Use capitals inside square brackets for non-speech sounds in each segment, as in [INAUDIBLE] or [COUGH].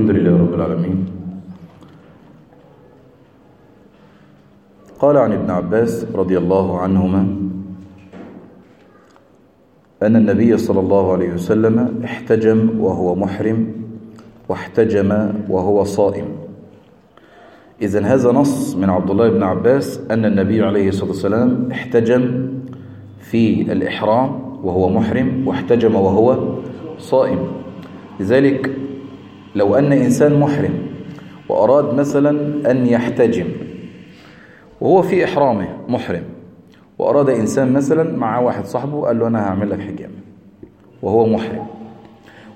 الحمد لله رب العالمين. قال عن ابن عباس رضي الله عنهما أن النبي صلى الله عليه وسلم احتجم وهو محرم واحتجم وهو صائم. إذن هذا نص من عبد الله بن عباس أن النبي عليه الصلاة والسلام احتجم في الإحرام وهو محرم واحتجم وهو صائم. لذلك لو أن إنسان محرم وأراد مثلا أن يحتجم وهو في إحرامه محرم وأراد إنسان مثلا مع واحد صاحبه قال له أنا هعمل لك حجامة وهو محرم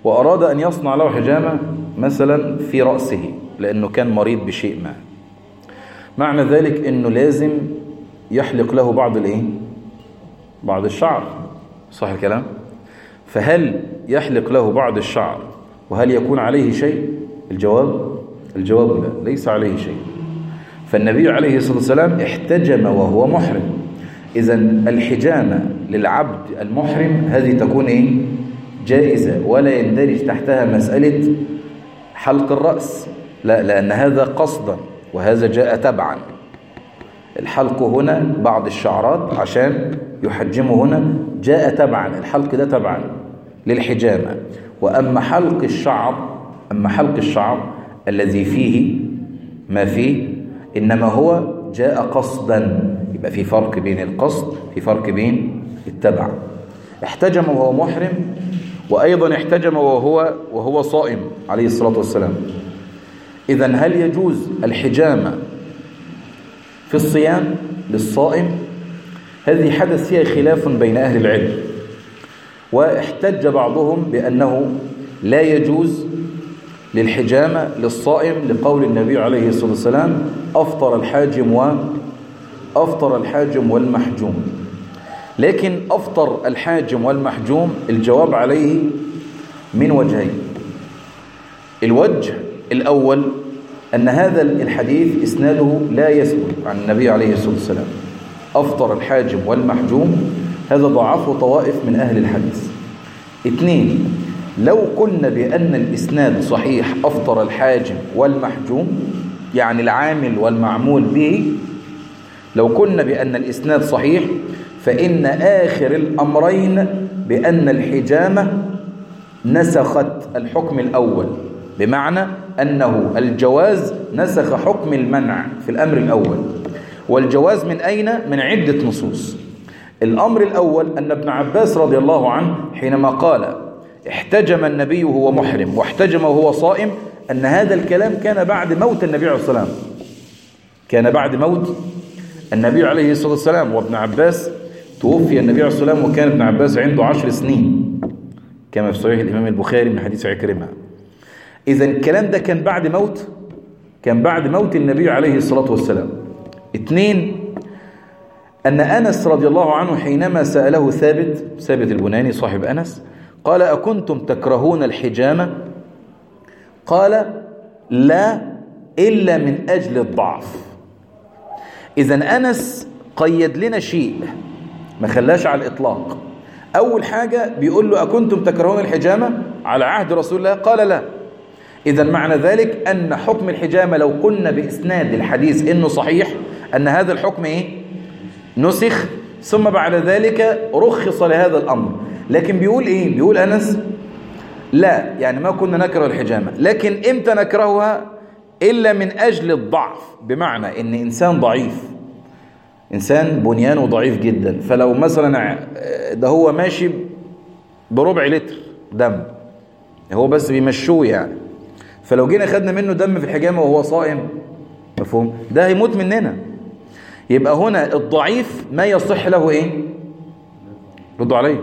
وأراد أن يصنع له حجامة مثلا في رأسه لأنه كان مريض بشيء ما. معنى ذلك أنه لازم يحلق له بعض الإيه؟ بعض الشعر. صح الكلام؟ فهل يحلق له بعض الشعر وهل يكون عليه شيء؟ الجواب؟ الجواب لا ليس عليه شيء. فالنبي عليه الصلاة والسلام احتجم وهو محرم. إذا الحجامة للعبد المحرم هذه تكون إيه؟ جائزة ولا يندرج تحتها مسألة حلق الرأس. لا لأن هذا قصدا وهذا جاء تبعا. الحلق هنا بعض الشعرات عشان يحجمه هنا جاء تبعا. الحلق ده تبعا للحجامة. وأما حلق الشعر أما حلق الشعر الذي فيه ما فيه إنما هو جاء قصدا. يبقى في فرق بين القصد في فرق بين التبع. احتجم وهو محرم وأيضا احتجم وهو وهو صائم عليه الصلاة والسلام. إذا هل يجوز الحجامة في الصيام للصائم؟ هذه حدث فيها خلاف بين أهل العلم. واحتج بعضهم بأنه لا يجوز للحجامة للصائم لقول النبي عليه الصلاة والسلام أفطر الحاجم و أفطر الحاجم والمحجوم. لكن أفطر الحاجم والمحجوم الجواب عليه من وجهين. الوجه الأول أن هذا الحديث إسناده لا يثبت عن النبي عليه الصلاة والسلام. أفطر الحاجم والمحجوم هذا ضعفه طوائف من أهل الحديث. اثنين لو قلنا بأن الإسناد صحيح أفطر الحاجم والمحجوم يعني العامل والمعمول به لو قلنا بأن الإسناد صحيح فإن آخر الأمرين بأن الحجامة نسخت الحكم الأول بمعنى أنه الجواز نسخ حكم المنع في الأمر الأول. والجواز من أين؟ من عدة نصوص. الأمر الأول أن ابن عباس رضي الله عنه حينما قال احتجم النبي وهو محرم واحتجم وهو صائم أن هذا الكلام كان بعد موت النبي عليه الصلاة والسلام. كان بعد موت النبي عليه الصلاة والسلام وابن عباس. توفي النبي عليه الصلاة والسلام وكان ابن عباس عنده عشر سنين كما في صحيح الإمام البخاري من حديث عكرمة. إذا الكلام ده كان بعد موت كان بعد موت النبي عليه الصلاة والسلام. اثنين أن أنس رضي الله عنه حينما سأله ثابت ثابت البناني صاحب أنس قال أكنتم تكرهون الحجامة؟ قال لا إلا من أجل الضعف. إذا أنس قيد لنا شيء ما خلاش على الإطلاق. أول حاجة بيقول له أكنتم تكرهون الحجامة؟ على عهد رسول الله قال لا. إذا معنى ذلك أن حكم الحجامة لو قلنا بإسناد الحديث إنه صحيح أن هذا الحكم إيه؟ نسخ ثم بعد ذلك رخص لهذا الأمر. لكن بيقول إيه؟ بيقول أنس لا يعني ما كنا نكره الحجامة. لكن إمتى نكرهها؟ إلا من أجل الضعف. بمعنى إن إنسان ضعيف. إنسان بنيانه ضعيف جدا. فلو مثلا ده هو ماشي بربع لتر دم. هو بس بيمشوه يعني. فلو جينا خدنا منه دم في الحجامة وهو صائم مفهوم؟ ده هيموت مننا. يبقى هنا الضعيف ما يصح له إيه؟ ردوا عليه.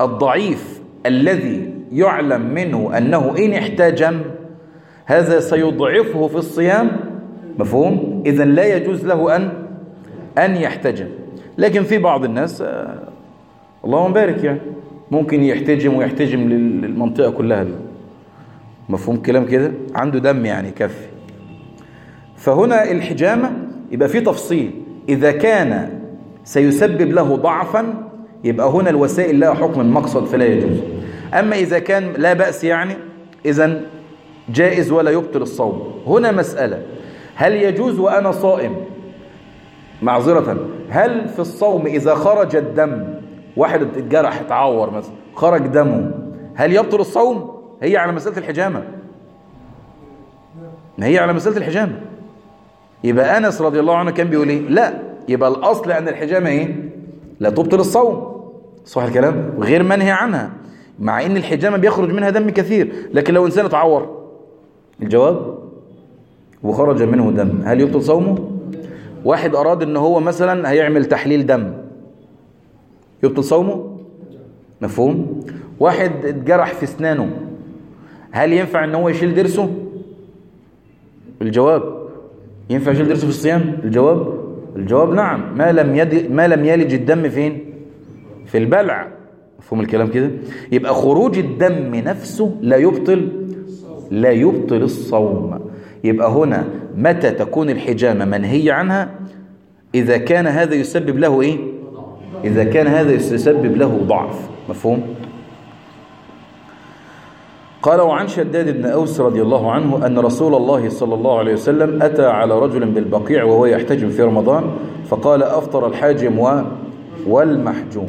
الضعيف الذي يعلم منه أنه إن احتجم هذا سيضعفه في الصيام. مفهوم؟ إذا لا يجوز له أن أن يحتجم. لكن في بعض الناس آه اللهم بارك يعني. ممكن يحتجم ويحتجم للمنطقة كلها. مفهوم كلام كده؟ عنده دم يعني يكفي فهنا الحجامة يبقى في تفصيل. إذا كان سيسبب له ضعفا يبقى هنا الوسائل لها حكم المقصد فلا يجوز. أما إذا كان لا بأس يعني إذا جائز ولا يبطل الصوم. هنا مسألة. هل يجوز وأنا صائم؟ معذرة. هل في الصوم إذا خرج الدم واحد اتجرح اتعور مثلا خرج دمه هل يبطل الصوم؟ هي على مسألة الحجامة. هي على مسألة الحجامة. يبقى أنس رضي الله عنه كان بيقول إيه؟ لا. يبقى الأصل أن الحجامة إيه؟ لا تبطل الصوم. صح الكلام؟ غير منهي عنها. مع إن الحجامة بيخرج منها دم كثير. لكن لو إنسان اتعور. الجواب؟ وخرج منه دم. هل يبطل صومه؟ واحد أراد إن هو مثلا هيعمل تحليل دم. يبطل صومه؟ مفهوم. واحد اتجرح في اسنانه. هل ينفع إن هو يشيل ضرسه؟ الجواب. ينفع يشيل ضرسه في الصيام؟ الجواب؟ الجواب نعم. ما لم يد ما لم يلج الدم فين؟ في البلع. مفهوم الكلام كده؟ يبقى خروج الدم نفسه لا يبطل لا يبطل الصوم. يبقى هنا متى تكون الحجامة منهية عنها؟ إذا كان هذا يسبب له إيه؟ إذا كان هذا يسبب له ضعف. مفهوم؟ قال وعن شداد بن أوس رضي الله عنه أن رسول الله صلى الله عليه وسلم أتى على رجل بالبقيع وهو يحتجم في رمضان فقال أفطر الحاجم و والمحجوم.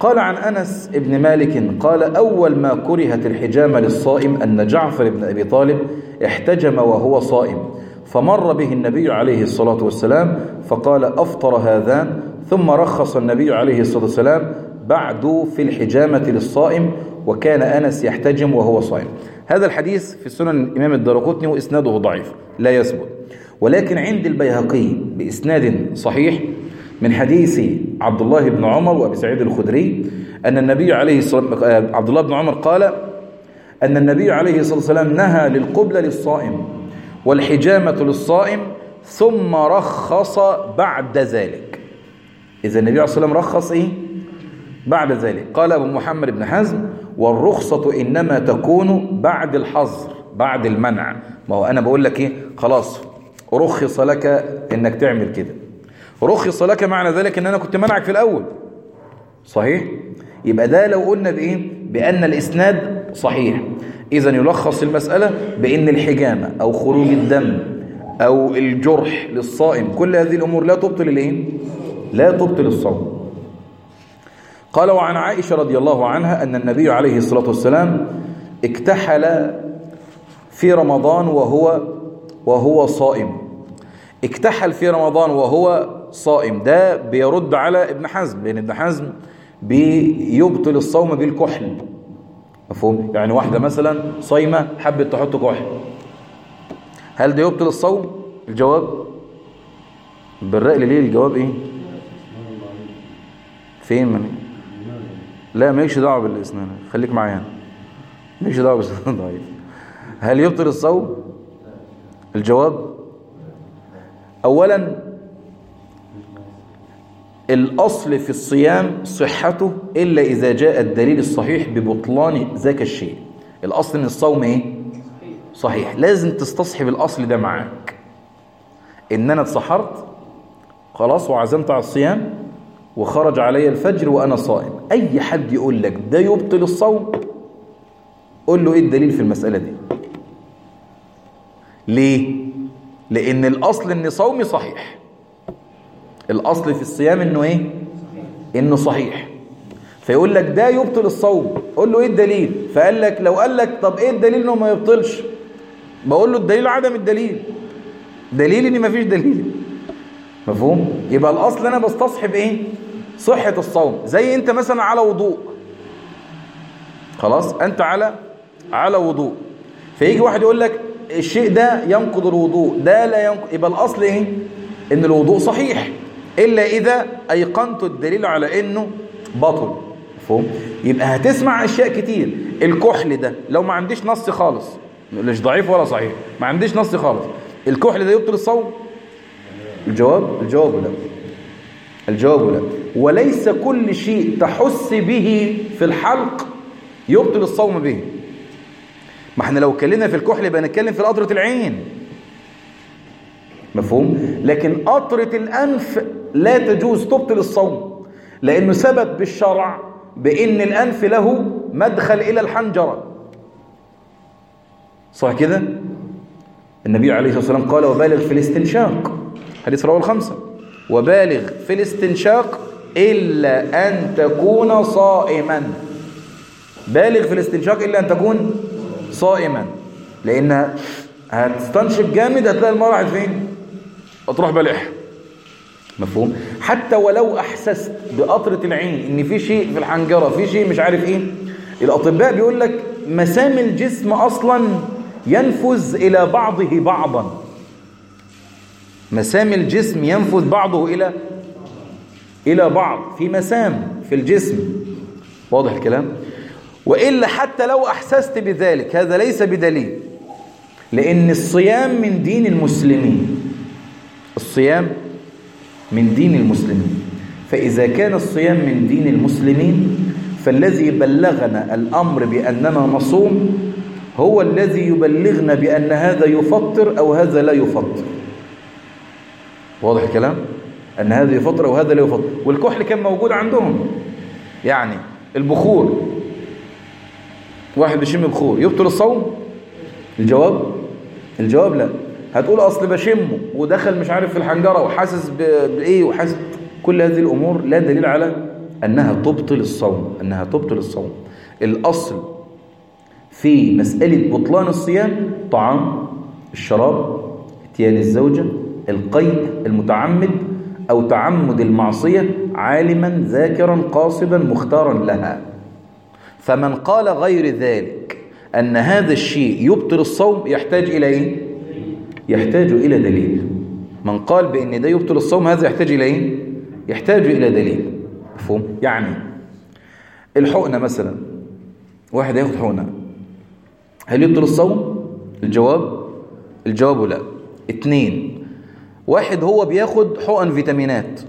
قال عن أنس بن مالك قال أول ما كرهت الحجامة للصائم أن جعفر بن أبي طالب احتجم وهو صائم فمر به النبي عليه الصلاة والسلام فقال أفطر هذان ثم رخص النبي عليه الصلاة والسلام بعد في الحجامة للصائم وكان أنس يحتجم وهو صائم. هذا الحديث في سنن الإمام الدرقطني وإسناده ضعيف لا يثبت. ولكن عند البيهقي بإسناد صحيح من حديث عبد الله بن عمر وأبي سعيد الخدري أن النبي عليه الصلاة عبد الله بن عمر قال أن النبي عليه الصلاة والسلام نهى للقبلة للصائم والحجامة للصائم ثم رخص بعد ذلك. إذا النبي عليه الصلاة والسلام رخص إيه؟ بعد ذلك. قال أبو محمد بن حزم والرخصة إنما تكون بعد الحظر بعد المنع. ما هو أنا بقول لك إيه؟ خلاص رخص لك إنك تعمل كده. رخص لك معنى ذلك إن أنا كنت منعك في الأول. صحيح؟ يبقى ده لو قلنا بإيه؟ بأن الإسناد صحيح. إذا يلخص المسألة بإن الحجامة أو خروج الدم أو الجرح للصائم كل هذه الأمور لا تبطل الايه لا تبطل الصوم. قال وعن عائشة رضي الله عنها أن النبي عليه الصلاة والسلام اكتحل في رمضان وهو وهو صائم. اكتحل في رمضان وهو صائم. ده بيرد على ابن حزم لأن ابن حزم بيبطل الصوم بالكحل. مفهوم؟ يعني واحدة مثلا صايمة حبت تحط كحل. هل ده يبطل الصوم؟ الجواب؟ بالرأي ليه الجواب إيه؟ فين لا مالكش دعوة بالإسنان. خليك معايا مالكش دعوة بالإسنان. [LAUGHS] ضعيف. هل يبطل الصوم؟ الجواب؟ اولا الأصل في الصيام صحته إلا إذا جاء الدليل الصحيح ببطلان ذاك الشيء. الأصل إن الصوم إيه؟ صحيح. لازم تستصحب الأصل ده معاك. إن أنا اتسحرت خلاص وعزمت على الصيام وخرج علي الفجر وأنا صائم أي حد يقول لك ده يبطل الصوم قول له إيه الدليل في المسألة دي ليه؟ لأن الأصل إن صومي صحيح الأصل في الصيام إنه إيه؟ إنه صحيح فيقول لك ده يبطل الصوم قول له إيه الدليل؟ فقال لك لو قال لك طب إيه الدليل إنه ما يبطلش؟ بقول له الدليل عدم الدليل دليل إن مفيش دليل مفهوم؟ يبقى الأصل أنا بستصحب إيه؟ صحة الصوم. زي أنت مثلا على وضوء. خلاص؟ أنت على على وضوء. فيجي واحد يقول لك الشيء ده ينقض الوضوء. ده لا ينقض. يبقى الأصل إيه؟ إن الوضوء صحيح. إلا إذا أيقنت الدليل على إنه بطل مفهوم؟ يبقى هتسمع أشياء كتير. الكحل ده لو ما عنديش نص خالص. مش ضعيف ولا صحيح. ما عنديش نص خالص. الكحل ده يبطل الصوم؟ الجواب؟ الجواب لا الجواب لا وليس كل شيء تحس به في الحلق يبطل الصوم به. ما إحنا لو اتكلمنا في الكحل يبقى نتكلم في قطرة العين. مفهوم؟ لكن قطرة الأنف لا تجوز تبطل الصوم لأنه ثبت بالشرع بأن الأنف له مدخل إلى الحنجرة. صح كده؟ النبي عليه الصلاة والسلام قال وبالغ في الاستنشاق. حديث رواه الخمسة. وبالغ في الاستنشاق إلا أن تكون صائما. بالغ في الاستنشاق إلا أن تكون صائما. لأن هتستنشق جامد هتلاقي المرة راحت فين؟ هتروح بلح مفهوم؟ حتى ولو أحسست بقطرة العين إن في شيء في الحنجرة في شيء مش عارف إيه. الأطباء بيقول لك مسام الجسم أصلا ينفذ إلى بعضه بعضا. مسام الجسم ينفذ بعضه إلى إلى بعض في مسام في الجسم. واضح الكلام؟ وإلا حتى لو أحسست بذلك هذا ليس بدليل لأن الصيام من دين المسلمين. الصيام من دين المسلمين. فإذا كان الصيام من دين المسلمين فالذي بلغنا الأمر بأننا نصوم هو الذي يبلغنا بأن هذا يفطر أو هذا لا يفطر. واضح الكلام؟ أن هذا يفطر أو هذا لا يفطر والكحل كان موجود عندهم. يعني البخور واحد بيشم بخور يبطل الصوم؟ الجواب؟ الجواب لا. هتقول أصل بشمه ودخل مش عارف في الحنجرة وحاسس بإيه وحاسس كل هذه الأمور لا دليل على أنها تبطل الصوم أنها تبطل الصوم. الأصل في مسألة بطلان الصيام طعام الشراب اتيان الزوجة القيء المتعمد أو تعمد المعصية عالما ذاكرا قاصدا مختارا لها فمن قال غير ذلك أن هذا الشيء يبطل الصوم يحتاج إلى إيه؟ يحتاج إلى دليل من قال بأن ده يبطل الصوم هذا يحتاج إلى إيه؟ يحتاج إلى دليل مفهوم؟ يعني الحقنة مثلا واحد ياخد حقنة هل يبطل الصوم؟ الجواب الجواب لا اتنين واحد هو بياخد حقن فيتامينات.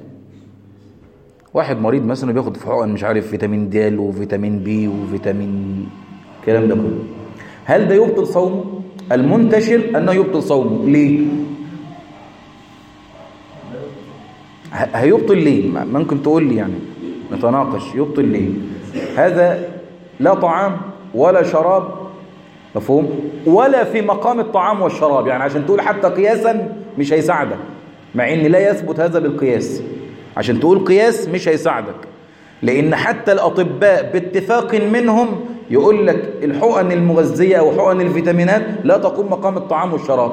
واحد مريض مثلا بياخد حقن مش عارف فيتامين د وفيتامين بي وفيتامين الكلام ده كله. هل ده يبطل صومه المنتشر أنه يبطل صومه ليه؟ هيبطل ليه؟ ممكن تقول لي يعني. نتناقش. يبطل ليه؟ هذا لا طعام ولا شراب. مفهوم؟ ولا في مقام الطعام والشراب. يعني عشان تقول حتى قياسا مش هيساعدك مع إن لا يثبت هذا بالقياس. عشان تقول قياس مش هيساعدك. لأن حتى الأطباء باتفاق منهم يقول لك الحقن المغذية أو حقن الفيتامينات لا تقوم مقام الطعام والشراب.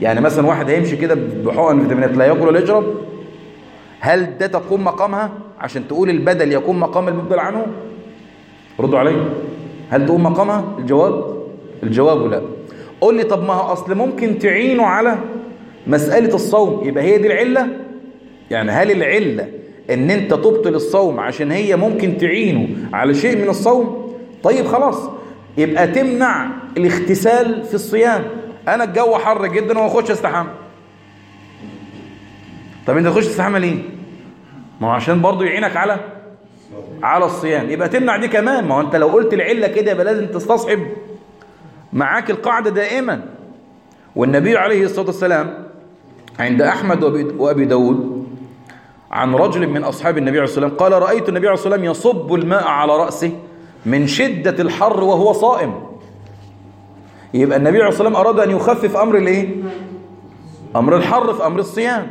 يعني مثلا واحد هيمشي كده بحقن الفيتامينات لا يأكل ولا يشرب؟ هل ده تقوم مقامها؟ عشان تقول البدل يقوم مقام المبدل عنه؟ ردوا علي. هل تقوم مقامها؟ الجواب؟ الجواب لا. قول لي طب ما هو أصل ممكن تعينه على مسألة الصوم يبقى هي دي العلة؟ يعني هل العلة إن أنت تبطل الصوم عشان هي ممكن تعينه على شيء من الصوم؟ طيب خلاص يبقى تمنع الاغتسال في الصيام. أنا الجو حر جدا واخش استحمى. طب أنت تخش تستحمى ليه؟ ما هو عشان برضه يعينك على على الصيام. يبقى تمنع دي كمان. ما هو أنت لو قلت العلة كده يبقى لازم تستصحب. معاك القاعدة دائما. والنبي عليه الصلاة والسلام عند أحمد وأبي داود عن رجل من أصحاب النبي عليه الصلاة والسلام قال رأيت النبي عليه الصلاة والسلام يصب الماء على رأسه من شدة الحر وهو صائم. يبقى النبي عليه الصلاة والسلام أراد أن يخفف أمر الإيه؟ أمر الحر في أمر الصيام.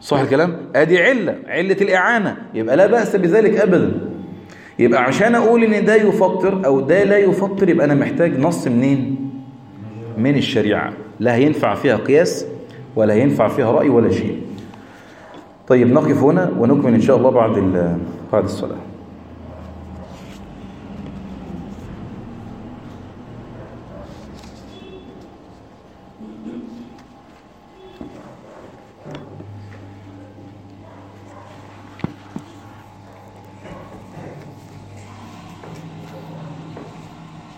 صح الكلام؟ أدي علة علة الإعانة. يبقى لا بأس بذلك أبدا. يبقى عشان أقول إن ده يفطر أو ده لا يفطر يبقى أنا محتاج نص منين؟ من الشريعة. لا هينفع فيها قياس ولا هينفع فيها رأي ولا شيء. طيب نقف هنا ونكمل إن شاء الله بعد بعد الصلاة.